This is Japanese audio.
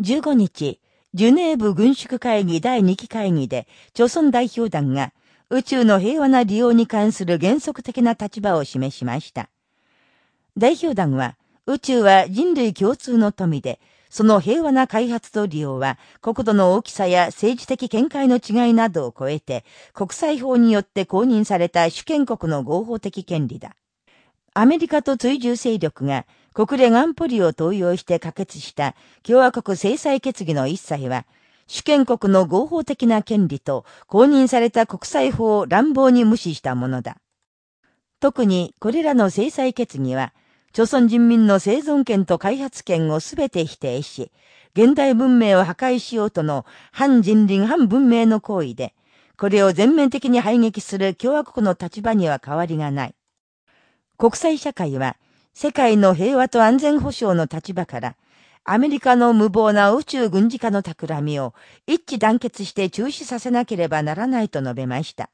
15日、ジュネーブ軍縮会議第2期会議で、朝鮮代表団が宇宙の平和な利用に関する原則的な立場を示しました。代表団は、宇宙は人類共通の富で、その平和な開発と利用は、国土の大きさや政治的見解の違いなどを超えて、国際法によって公認された主権国の合法的権利だ。アメリカと追従勢力が国連安保理を登用して可決した共和国制裁決議の一切は、主権国の合法的な権利と公認された国際法を乱暴に無視したものだ。特にこれらの制裁決議は、朝鮮人民の生存権と開発権をすべて否定し、現代文明を破壊しようとの反人倫反文明の行為で、これを全面的に排撃する共和国の立場には変わりがない。国際社会は、世界の平和と安全保障の立場から、アメリカの無謀な宇宙軍事化の企みを一致団結して中止させなければならないと述べました。